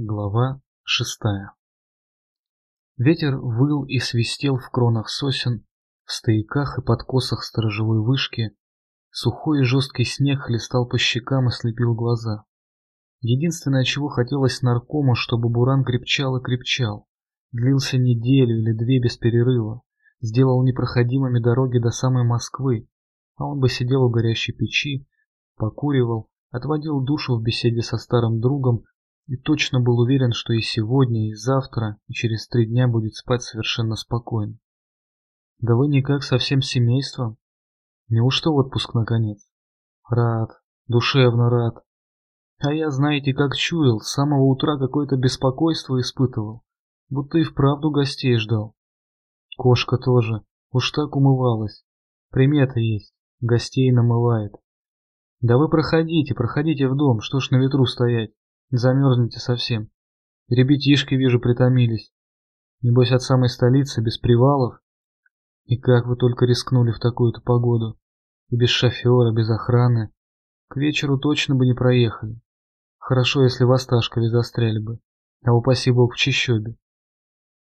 Глава шестая Ветер выл и свистел в кронах сосен, в стояках и подкосах сторожевой вышки. Сухой и жесткий снег хлестал по щекам и слепил глаза. Единственное, чего хотелось наркому, чтобы буран крепчал и крепчал. Длился неделю или две без перерыва. Сделал непроходимыми дороги до самой Москвы, а он бы сидел у горящей печи, покуривал, отводил душу в беседе со старым другом и точно был уверен, что и сегодня, и завтра, и через три дня будет спать совершенно спокойно. Да вы никак со всем семейством? Неужто отпуск наконец? Рад, душевно рад. А я, знаете, как чуял, с самого утра какое-то беспокойство испытывал, будто и вправду гостей ждал. Кошка тоже, уж так умывалась. Примета есть, гостей намывает. Да вы проходите, проходите в дом, что ж на ветру стоять. Замерзнете совсем. Ребятишки, вижу, притомились. Небось, от самой столицы, без привалов. И как вы только рискнули в такую-то погоду. И без шофера, без охраны. К вечеру точно бы не проехали. Хорошо, если в Осташкове застряли бы. А упаси бог в Чищобе.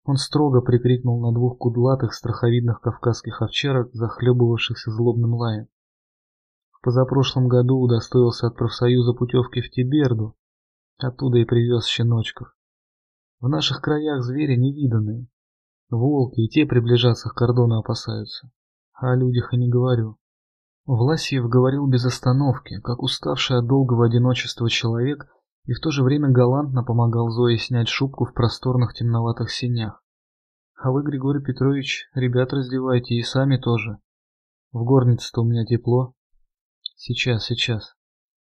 Он строго прикрикнул на двух кудлатых страховидных кавказских овчарок, захлебывавшихся злобным лаем. В позапрошлом году удостоился от профсоюза путевки в Тиберду, Оттуда и привез щеночков. В наших краях звери невиданные. Волки и те приближаться к кордону опасаются. А о людях и не говорю. Власьев говорил без остановки, как уставший от долгого одиночества человек, и в то же время галантно помогал Зое снять шубку в просторных темноватых синях. А вы, Григорий Петрович, ребят раздевайте и сами тоже. В горнице-то у меня тепло. Сейчас, сейчас.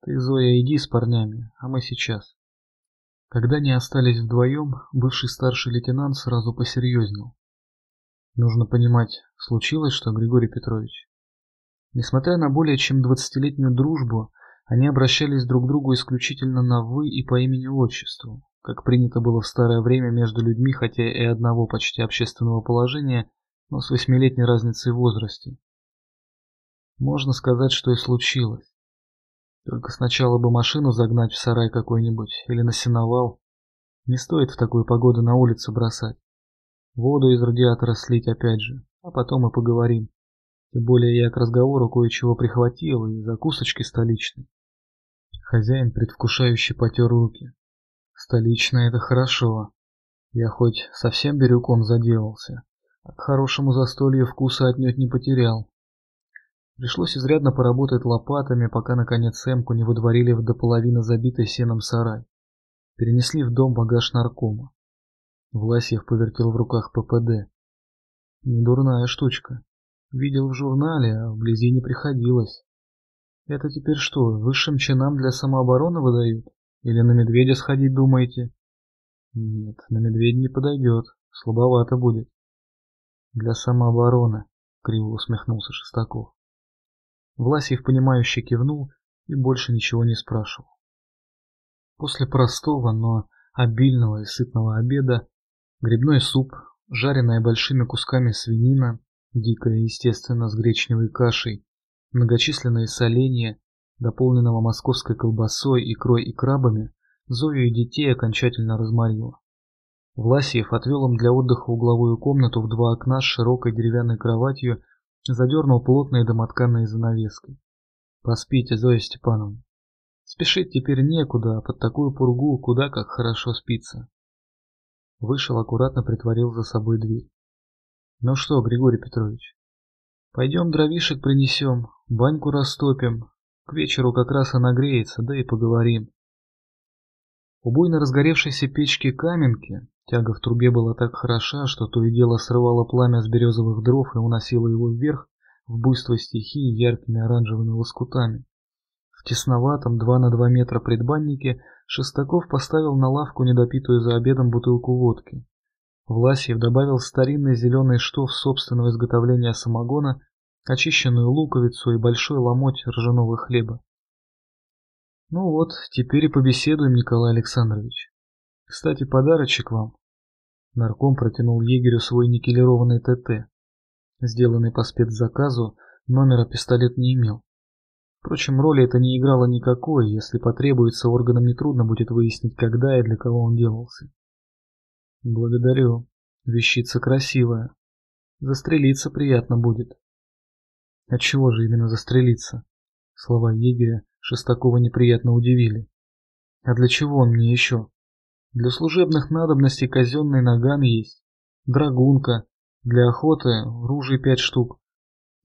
Ты, Зоя, иди с парнями, а мы сейчас. Когда они остались вдвоем, бывший старший лейтенант сразу посерьезнел. Нужно понимать, случилось что, Григорий Петрович? Несмотря на более чем двадцатилетнюю дружбу, они обращались друг к другу исключительно на «вы» и по имени-отчеству, как принято было в старое время между людьми, хотя и одного почти общественного положения, но с восьмилетней разницей в возрасте. Можно сказать, что и случилось. Только сначала бы машину загнать в сарай какой-нибудь или на сеновал. Не стоит в такую погоду на улицу бросать. Воду из радиатора слить опять же, а потом и поговорим. Тем более я к разговору кое-чего прихватил и закусочки столичные. Хозяин предвкушающе потер руки. Столичная это хорошо. Я хоть совсем бирюком заделался, а к хорошему застолью вкуса отнюдь не потерял. Пришлось изрядно поработать лопатами, пока наконец Эмку не выдворили в до половины забитый сеном сарай. Перенесли в дом багаж наркома. Власьев повертел в руках ППД. Недурная штучка. Видел в журнале, а вблизи не приходилось. Это теперь что, высшим чинам для самообороны выдают? Или на медведя сходить думаете? Нет, на медведя не подойдет, слабовато будет. Для самообороны, криво усмехнулся Шестаков. Власьев, понимающе кивнул и больше ничего не спрашивал. После простого, но обильного и сытного обеда грибной суп, жареная большими кусками свинина, дикая, естественно, с гречневой кашей, многочисленные соленья, дополненного московской колбасой, икрой и крабами, Зою и детей окончательно разморило. Власьев отвел им для отдыха угловую комнату в два окна с широкой деревянной кроватью Задернул плотные домотканные занавески. Поспите, Зоя Степановна. Спешить теперь некуда, а под такую пургу куда как хорошо спится. Вышел, аккуратно притворил за собой дверь. Ну что, Григорий Петрович, пойдем дровишек принесем, баньку растопим. К вечеру как раз и нагреется, да и поговорим. У буйно разгоревшейся печки каменки Тяга в трубе была так хороша, что то и дело срывало пламя с березовых дров и уносило его вверх в буйство стихии яркими оранжевыми лоскутами. В тесноватом 2 на 2 метра предбаннике Шестаков поставил на лавку недопитую за обедом бутылку водки. Власьев добавил старинный зеленый штоф собственного изготовления самогона, очищенную луковицу и большой ломоть ржаного хлеба. Ну вот, теперь и побеседуем, Николай Александрович. Кстати, подарочек вам. Нарком протянул егерю свой никелированный ТТ. Сделанный по спецзаказу, номера пистолет не имел. Впрочем, роли это не играло никакой, если потребуется, органам нетрудно будет выяснить, когда и для кого он делался. Благодарю. Вещица красивая. Застрелиться приятно будет. От чего же именно застрелиться? Слова егеря Шестакова неприятно удивили. А для чего он мне еще? Для служебных надобностей казенный наган есть, драгунка, для охоты ружей пять штук.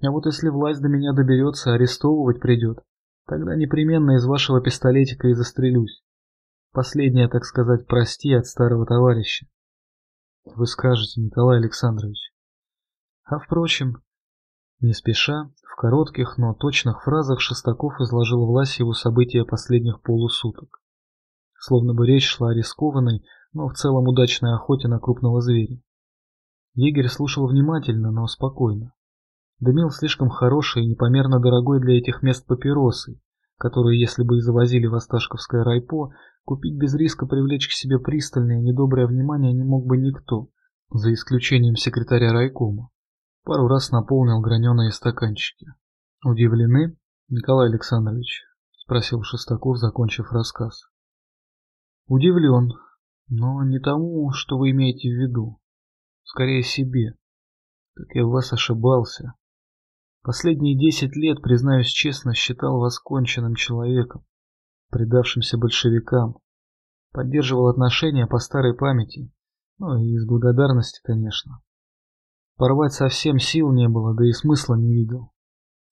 А вот если власть до меня доберется, арестовывать придет, тогда непременно из вашего пистолетика и застрелюсь. Последнее, так сказать, прости от старого товарища. Вы скажете, Николай Александрович. А впрочем, не спеша, в коротких, но точных фразах Шестаков изложил Власьеву события последних полусуток. Словно бы речь шла о рискованной, но в целом удачной охоте на крупного зверя. Егерь слушал внимательно, но спокойно. Дымил слишком хороший и непомерно дорогой для этих мест папиросы, которые, если бы и завозили в Осташковское райпо, купить без риска привлечь к себе пристальное недоброе внимание не мог бы никто, за исключением секретаря райкома. Пару раз наполнил граненые стаканчики. «Удивлены, Николай Александрович?» – спросил Шестаков, закончив рассказ. «Удивлен, но не тому, что вы имеете в виду. Скорее себе. Как я в вас ошибался. Последние десять лет, признаюсь честно, считал вас конченным человеком, предавшимся большевикам. Поддерживал отношения по старой памяти, ну и из благодарности, конечно. Порвать совсем сил не было, да и смысла не видел.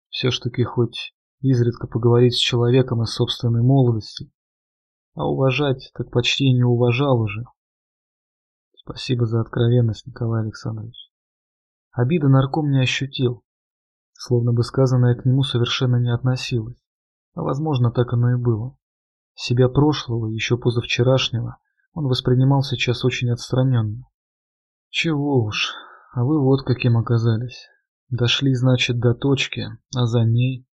Все ж таки хоть изредка поговорить с человеком из собственной молодости, а уважать так почти не уважал уже. Спасибо за откровенность, Николай Александрович. Обида нарком не ощутил, словно бы сказанное к нему совершенно не относилось. А возможно, так оно и было. Себя прошлого, еще позавчерашнего, он воспринимал сейчас очень отстраненно. Чего уж, а вы вот каким оказались. Дошли, значит, до точки, а за ней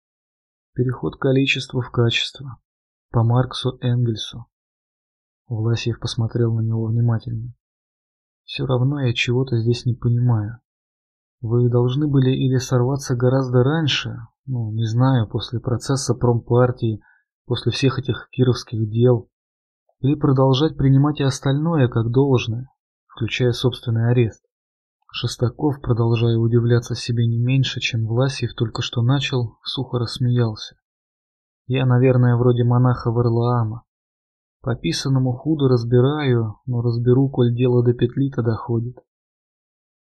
переход количества в качество. По Марксу Энгельсу. Власьев посмотрел на него внимательно. Все равно я чего-то здесь не понимаю. Вы должны были или сорваться гораздо раньше, ну, не знаю, после процесса промпартии, после всех этих кировских дел, или продолжать принимать и остальное как должное, включая собственный арест. Шестаков, продолжая удивляться себе не меньше, чем Власьев только что начал, сухо рассмеялся. Я, наверное, вроде монаха Варлаама. По писанному худо разбираю, но разберу, коль дело до петли-то доходит.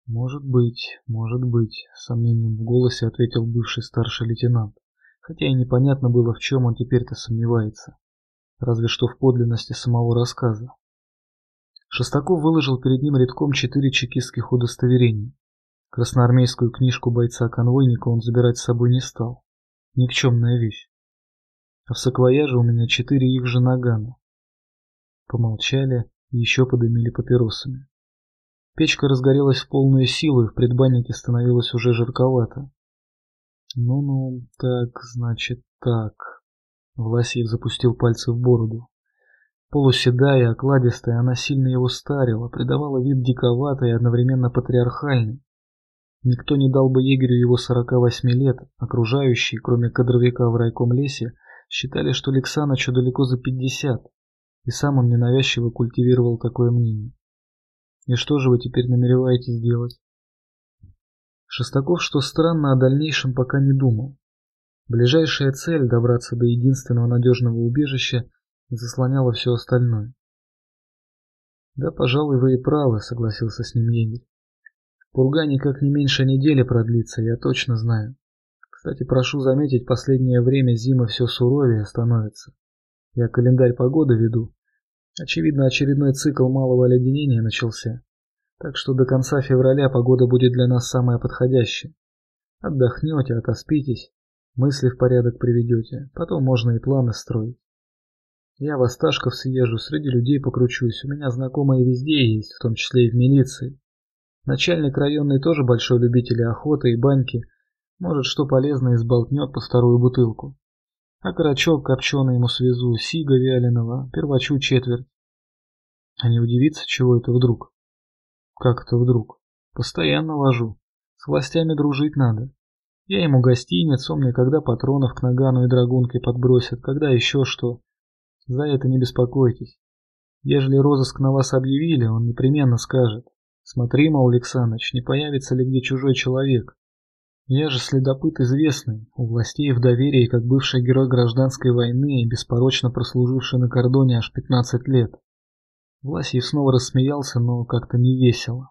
Может быть, может быть, с сомнением в голосе ответил бывший старший лейтенант, хотя и непонятно было, в чем он теперь-то сомневается, разве что в подлинности самого рассказа. Шестаков выложил перед ним редком четыре чекистских удостоверения. Красноармейскую книжку бойца-конвойника он забирать с собой не стал. Никчемная вещь. А в саквояже у меня четыре их же нагана. Помолчали и еще подымили папиросами. Печка разгорелась в полную силу, и в предбаннике становилось уже жарковато. Ну-ну, так, значит, так. Власиев запустил пальцы в бороду. Полуседая, окладистая, она сильно его старила, придавала вид диковатый и одновременно патриархальный. Никто не дал бы егерю его 48 лет, окружающие, кроме кадровика в райком лесе, считали, что Лексанычу далеко за 50 и сам он ненавязчиво культивировал такое мнение. И что же вы теперь намереваетесь делать? Шестаков, что странно, о дальнейшем пока не думал. Ближайшая цель добраться до единственного надежного убежища заслоняла все остальное. Да, пожалуй, вы и правы, согласился с ним егерь. Пурга никак не меньше недели продлится, я точно знаю. Кстати, прошу заметить, последнее время зимы все суровее становится. Я календарь погоды веду, Очевидно, очередной цикл малого оледенения начался, так что до конца февраля погода будет для нас самая подходящая. Отдохнете, отоспитесь, мысли в порядок приведете, потом можно и планы строить. Я в Осташков съезжу, среди людей покручусь, у меня знакомые везде есть, в том числе и в милиции. Начальник районный тоже большой любитель охоты и баньки, может, что полезное изболтнет по вторую бутылку. А карачок копченый ему свезу, сига вяленого, первачу четверть. А не удивиться, чего это вдруг? Как это вдруг? Постоянно вожу. С властями дружить надо. Я ему гостиницу, он мне когда патронов к нагану и драгунке подбросит, когда еще что. За это не беспокойтесь. Ежели розыск на вас объявили, он непременно скажет. Смотри, мол, Александрович, не появится ли где чужой человек. Я же следопыт известный, у властей в доверии, как бывший герой гражданской войны и беспорочно прослуживший на кордоне аж 15 лет. Власьев снова рассмеялся, но как-то не весело.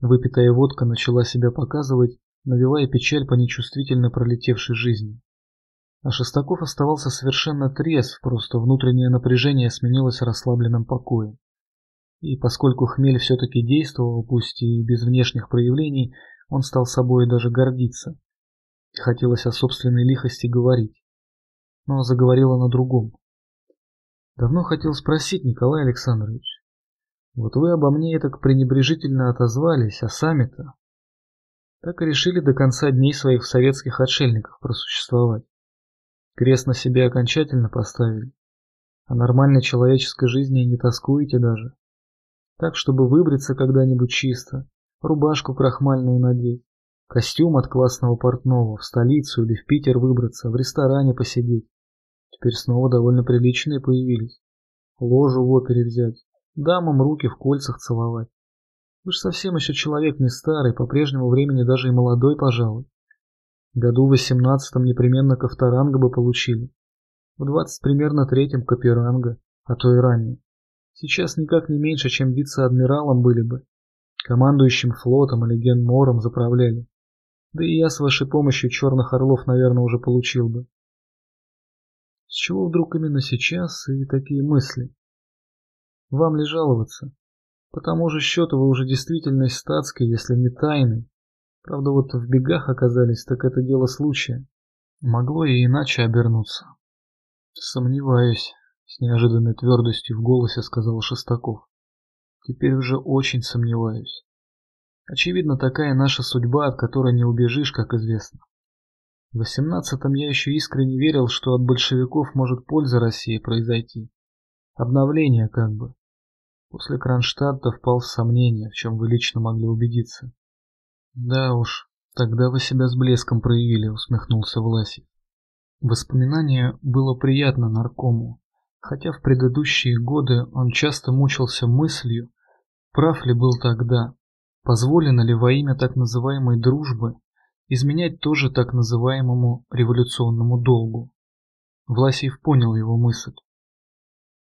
Выпитая водка начала себя показывать, навевая печаль по нечувствительно пролетевшей жизни. А Шестаков оставался совершенно трезв, просто внутреннее напряжение сменилось расслабленным покоем. И поскольку хмель все-таки действовал, пусть и без внешних проявлений, он стал собой даже гордиться. И хотелось о собственной лихости говорить. Но заговорила на другом. Давно хотел спросить, Николай Александрович. Вот вы обо мне так пренебрежительно отозвались, а сами-то так и решили до конца дней своих в советских отшельниках просуществовать. Крест на себе окончательно поставили. А нормальной человеческой жизни не тоскуете даже. Так, чтобы выбриться когда-нибудь чисто, рубашку крахмальную надеть, костюм от классного портного, в столицу или в Питер выбраться, в ресторане посидеть. Теперь снова довольно приличные появились. Ложу в опере взять, дамам руки в кольцах целовать. Вы же совсем еще человек не старый, по прежнему времени даже и молодой, пожалуй. Году в восемнадцатом непременно ковторанга бы получили. В двадцать примерно третьем каперанга, а то и ранее. Сейчас никак не меньше, чем вице-адмиралом были бы. Командующим флотом или генмором заправляли. Да и я с вашей помощью черных орлов, наверное, уже получил бы. С чего вдруг именно сейчас и такие мысли? Вам ли жаловаться? По тому же счету вы уже действительно статской, если не тайной. Правда, вот в бегах оказались, так это дело случая. Могло и иначе обернуться. Сомневаюсь, с неожиданной твердостью в голосе сказал Шестаков. Теперь уже очень сомневаюсь. Очевидно, такая наша судьба, от которой не убежишь, как известно. В восемнадцатом я еще искренне верил, что от большевиков может польза России произойти. Обновление как бы. После Кронштадта впал в сомнение, в чем вы лично могли убедиться. Да уж, тогда вы себя с блеском проявили, усмехнулся Власий. Воспоминание было приятно наркому, хотя в предыдущие годы он часто мучился мыслью, прав ли был тогда, позволено ли во имя так называемой дружбы изменять тоже так называемому революционному долгу. Власиев понял его мысль.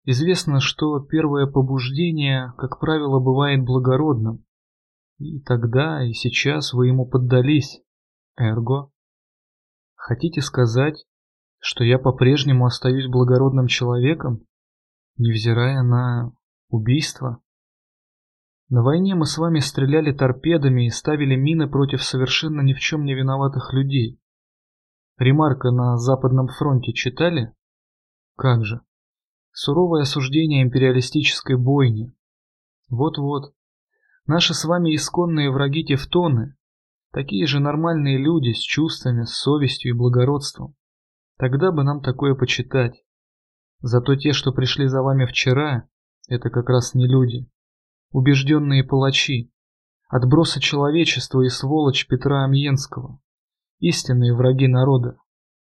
Известно, что первое побуждение, как правило, бывает благородным. И тогда, и сейчас вы ему поддались. Эрго. Хотите сказать, что я по-прежнему остаюсь благородным человеком, невзирая на убийство? На войне мы с вами стреляли торпедами и ставили мины против совершенно ни в чем не виноватых людей. Ремарка на Западном фронте читали? Как же. Суровое осуждение империалистической бойни. Вот-вот. Наши с вами исконные враги тевтоны, такие же нормальные люди с чувствами, с совестью и благородством. Тогда бы нам такое почитать. Зато те, что пришли за вами вчера, это как раз не люди убежденные палачи, отбросы человечества и сволочь Петра Амьенского, истинные враги народа.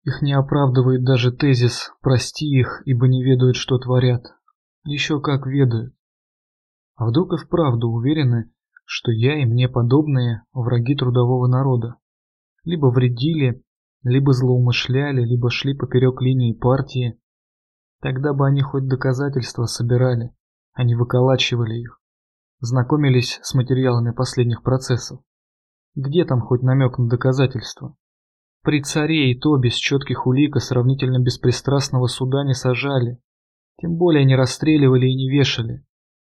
Их не оправдывает даже тезис «прости их, ибо не ведают, что творят». Еще как ведают. А вдруг и вправду уверены, что я и мне подобные враги трудового народа. Либо вредили, либо злоумышляли, либо шли поперек линии партии. Тогда бы они хоть доказательства собирали, а не выколачивали их знакомились с материалами последних процессов. Где там хоть намек на доказательства? При царе и то без четких улик и сравнительно беспристрастного суда не сажали. Тем более не расстреливали и не вешали.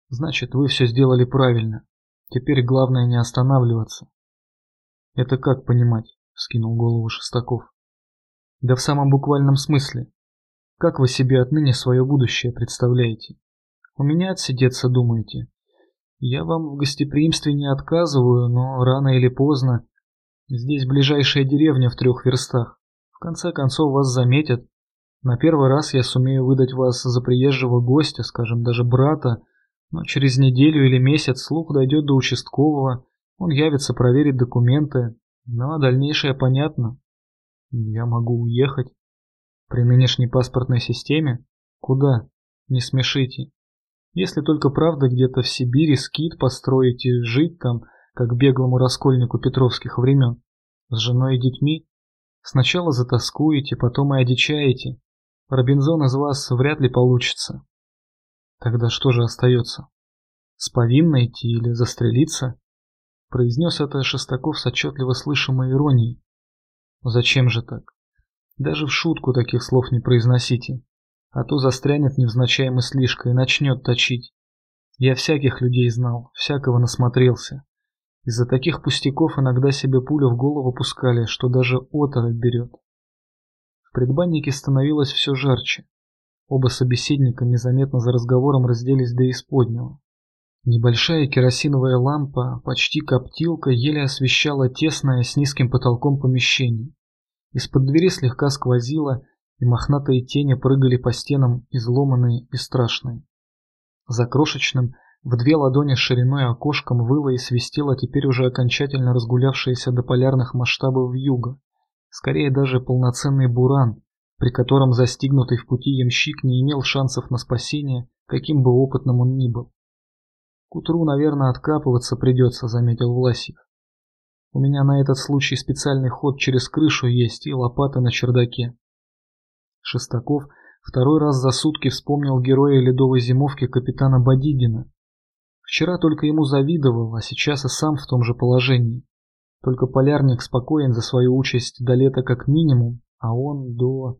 Значит, вы все сделали правильно. Теперь главное не останавливаться. Это как понимать? Скинул голову Шестаков. Да в самом буквальном смысле. Как вы себе отныне свое будущее представляете? У меня отсидеться думаете? Я вам в гостеприимстве не отказываю, но рано или поздно. Здесь ближайшая деревня в трех верстах. В конце концов вас заметят. На первый раз я сумею выдать вас за приезжего гостя, скажем, даже брата, но через неделю или месяц слух дойдет до участкового, он явится проверить документы, Ну, а дальнейшее понятно. Я могу уехать. При нынешней паспортной системе? Куда? Не смешите. Если только правда где-то в Сибири скит построить и жить там, как беглому раскольнику петровских времен, с женой и детьми, сначала затаскуете, потом и одичаете. Робинзон из вас вряд ли получится. Тогда что же остается? С идти или застрелиться? Произнес это Шестаков с отчетливо слышимой иронией. Зачем же так? Даже в шутку таких слов не произносите, а то застрянет невзначай мыслишка и начнет точить. Я всяких людей знал, всякого насмотрелся. Из-за таких пустяков иногда себе пулю в голову пускали, что даже оторопь берет. В предбаннике становилось все жарче. Оба собеседника незаметно за разговором разделись до исподнего. Небольшая керосиновая лампа, почти коптилка, еле освещала тесное с низким потолком помещение. Из-под двери слегка сквозило, и мохнатые тени прыгали по стенам, изломанные и страшные. За крошечным, в две ладони шириной окошком выла и свистела теперь уже окончательно разгулявшаяся до полярных масштабов вьюга. Скорее даже полноценный буран, при котором застигнутый в пути ямщик не имел шансов на спасение, каким бы опытным он ни был. К утру, наверное, откапываться придется, заметил Власик. У меня на этот случай специальный ход через крышу есть и лопата на чердаке. Шестаков второй раз за сутки вспомнил героя ледовой зимовки капитана Бодигина. Вчера только ему завидовал, а сейчас и сам в том же положении. Только полярник спокоен за свою участь до лета как минимум, а он до...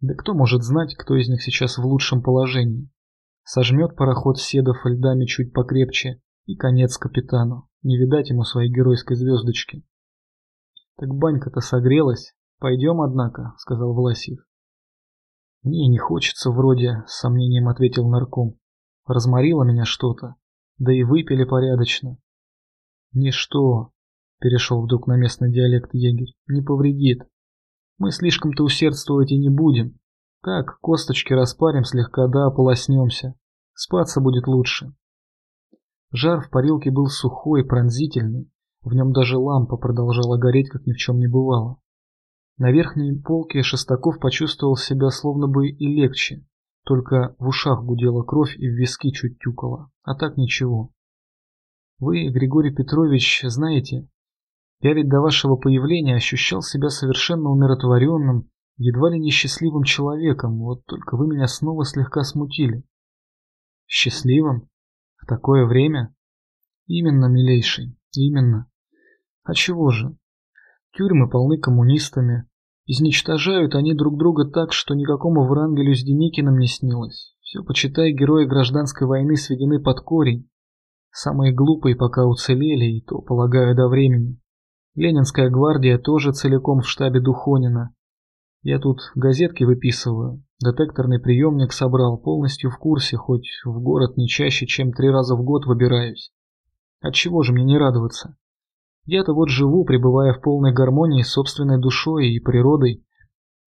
Да кто может знать, кто из них сейчас в лучшем положении? Сожмет пароход седов льдами чуть покрепче, и конец капитану. Не видать ему своей геройской звездочки. Так банька-то согрелась. Пойдем, однако, сказал Власив. Мне не хочется вроде, с сомнением ответил нарком. Разморило меня что-то. Да и выпили порядочно. Ничто, перешел вдруг на местный диалект егерь, не повредит. Мы слишком-то усердствовать и не будем. Так, косточки распарим слегка, да ополоснемся. Спаться будет лучше. Жар в парилке был сухой, пронзительный. В нем даже лампа продолжала гореть, как ни в чем не бывало. На верхней полке Шестаков почувствовал себя словно бы и легче. Только в ушах гудела кровь и в виски чуть тюкала. А так ничего. Вы, Григорий Петрович, знаете, я ведь до вашего появления ощущал себя совершенно умиротворенным, едва ли не счастливым человеком, вот только вы меня снова слегка смутили. Счастливым? В такое время? Именно, милейший, именно. А чего же? Тюрьмы полны коммунистами. Изничтожают они друг друга так, что никакому Врангелю с Деникиным не снилось. Все, почитай, герои гражданской войны сведены под корень. Самые глупые пока уцелели, и то, полагаю, до времени. Ленинская гвардия тоже целиком в штабе Духонина. Я тут газетки выписываю, детекторный приемник собрал, полностью в курсе, хоть в город не чаще, чем три раза в год выбираюсь. Отчего же мне не радоваться? Я-то вот живу, пребывая в полной гармонии с собственной душой и природой.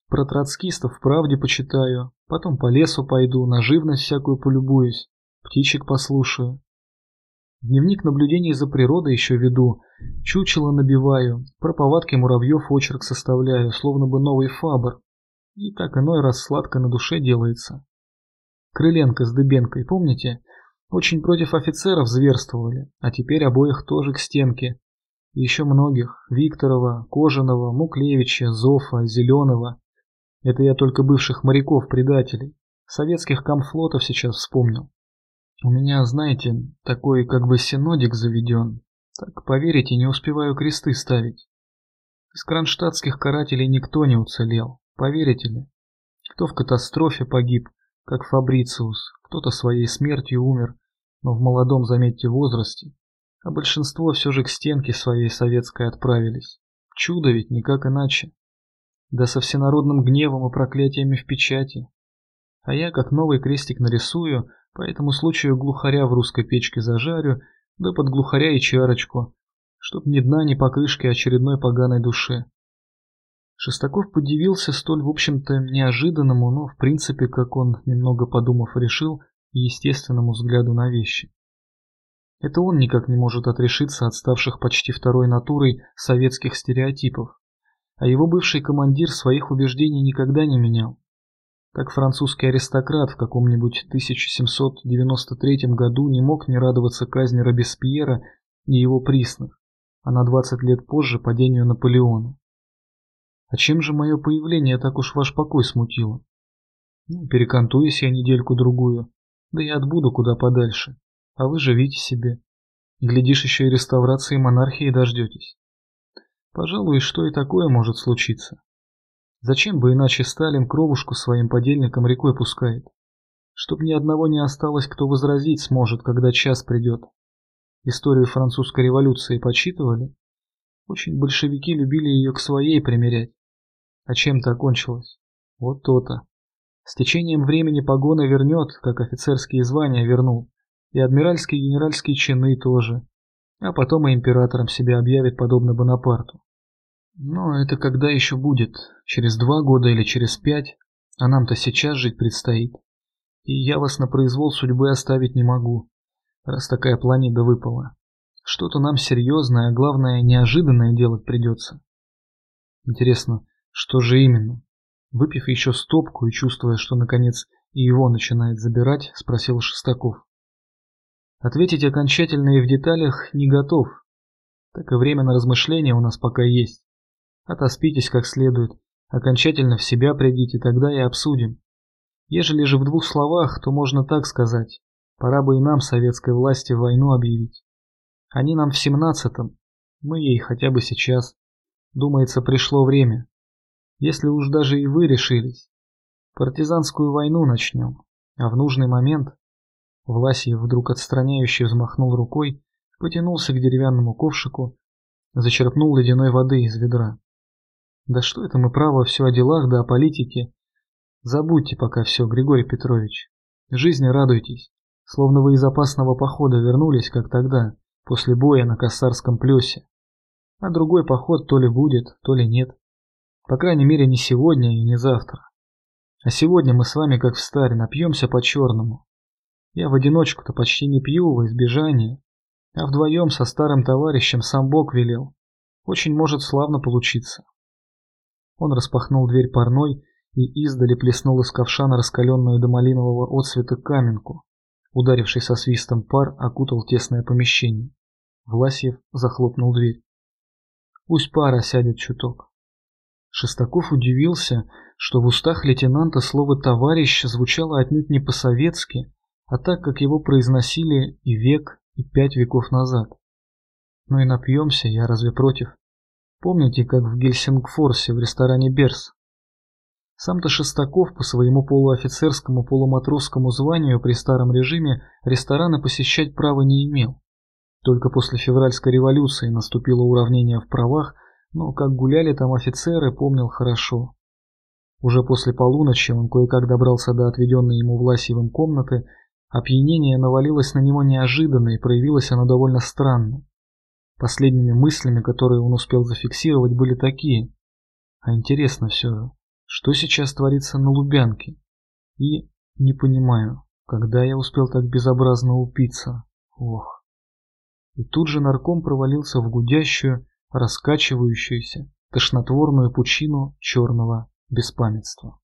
Про троцкистов правде почитаю, потом по лесу пойду, на живность всякую полюбуюсь, птичек послушаю. Дневник наблюдений за природой еще веду, чучело набиваю, про повадки муравьев очерк составляю, словно бы новый фабр. И так иной раз сладко на душе делается. Крыленко с Дыбенкой, помните? Очень против офицеров зверствовали, а теперь обоих тоже к стенке. Еще многих. Викторова, Кожаного, Муклевича, Зофа, Зеленого. Это я только бывших моряков-предателей. Советских комфлотов сейчас вспомнил. У меня, знаете, такой как бы синодик заведен. Так, поверите, не успеваю кресты ставить. Из кронштадтских карателей никто не уцелел, поверите ли? Кто в катастрофе погиб, как Фабрициус, кто-то своей смертью умер, но в молодом, заметьте, возрасте. А большинство все же к стенке своей советской отправились. Чудо ведь никак иначе. Да со всенародным гневом и проклятиями в печати. А я, как новый крестик нарисую, по этому случаю глухаря в русской печке зажарю, да под глухаря и чарочку, чтоб ни дна, ни покрышки очередной поганой душе. Шестаков подивился столь, в общем-то, неожиданному, но, в принципе, как он, немного подумав, решил, естественному взгляду на вещи. Это он никак не может отрешиться от ставших почти второй натурой советских стереотипов. А его бывший командир своих убеждений никогда не менял. Так французский аристократ в каком-нибудь 1793 году не мог не радоваться казни Робеспьера и его присных, а на 20 лет позже падению Наполеона. А чем же мое появление так уж ваш покой смутило? Ну, перекантуюсь я недельку-другую, да и отбуду куда подальше, а вы живите себе. Глядишь, еще и реставрации монархии дождетесь. Пожалуй, что и такое может случиться. Зачем бы иначе Сталин кровушку своим подельникам рекой пускает? Чтоб ни одного не осталось, кто возразить сможет, когда час придет. Историю французской революции почитывали? Очень большевики любили ее к своей примерять. А чем это окончилось? Вот то-то. С течением времени погоны вернет, как офицерские звания вернул, и адмиральские и генеральские чины тоже, а потом и императором себя объявит подобно Бонапарту. Но это когда еще будет? Через два года или через пять? А нам-то сейчас жить предстоит. И я вас на произвол судьбы оставить не могу, раз такая планета выпала. Что-то нам серьезное, а главное неожиданное делать придется. Интересно, что же именно? Выпив еще стопку и чувствуя, что наконец и его начинает забирать, спросил Шестаков. Ответить окончательно и в деталях не готов. Так и время на размышления у нас пока есть. Отоспитесь как следует, окончательно в себя придите, тогда и обсудим. Ежели же в двух словах, то можно так сказать. Пора бы и нам, советской власти, войну объявить. Они нам в семнадцатом, мы ей хотя бы сейчас. Думается, пришло время. Если уж даже и вы решились, партизанскую войну начнем, а в нужный момент... Власьев вдруг отстраняющий взмахнул рукой, потянулся к деревянному ковшику, зачерпнул ледяной воды из ведра. Да что это мы право все о делах да о политике. Забудьте пока все, Григорий Петрович. Жизни радуйтесь, словно вы из опасного похода вернулись, как тогда, после боя на Кассарском плесе. А другой поход то ли будет, то ли нет. По крайней мере, не сегодня и не завтра. А сегодня мы с вами, как в старе, напьемся по-черному. Я в одиночку-то почти не пью во избежание, а вдвоем со старым товарищем сам Бог велел. Очень может славно получиться. Он распахнул дверь парной и издали плеснул из ковшана раскаленную до малинового отцвета каменку. Ударивший со свистом пар окутал тесное помещение. Власьев захлопнул дверь. Пусть пара сядет чуток. Шестаков удивился, что в устах лейтенанта слово «товарищ» звучало отнюдь не по-советски, а так, как его произносили и век, и пять веков назад. Ну и напьемся, я разве против? Помните, как в Гельсингфорсе в ресторане «Берс»? Сам-то Шестаков по своему полуофицерскому полуматросскому званию при старом режиме рестораны посещать права не имел. Только после февральской революции наступило уравнение в правах, но как гуляли там офицеры, помнил хорошо. Уже после полуночи он кое-как добрался до отведенной ему Власьевым комнаты, опьянение навалилось на него неожиданно и проявилось оно довольно странно. Последними мыслями, которые он успел зафиксировать, были такие. А интересно все же, что сейчас творится на Лубянке? И не понимаю, когда я успел так безобразно упиться. Ох. И тут же нарком провалился в гудящую, раскачивающуюся, тошнотворную пучину черного беспамятства.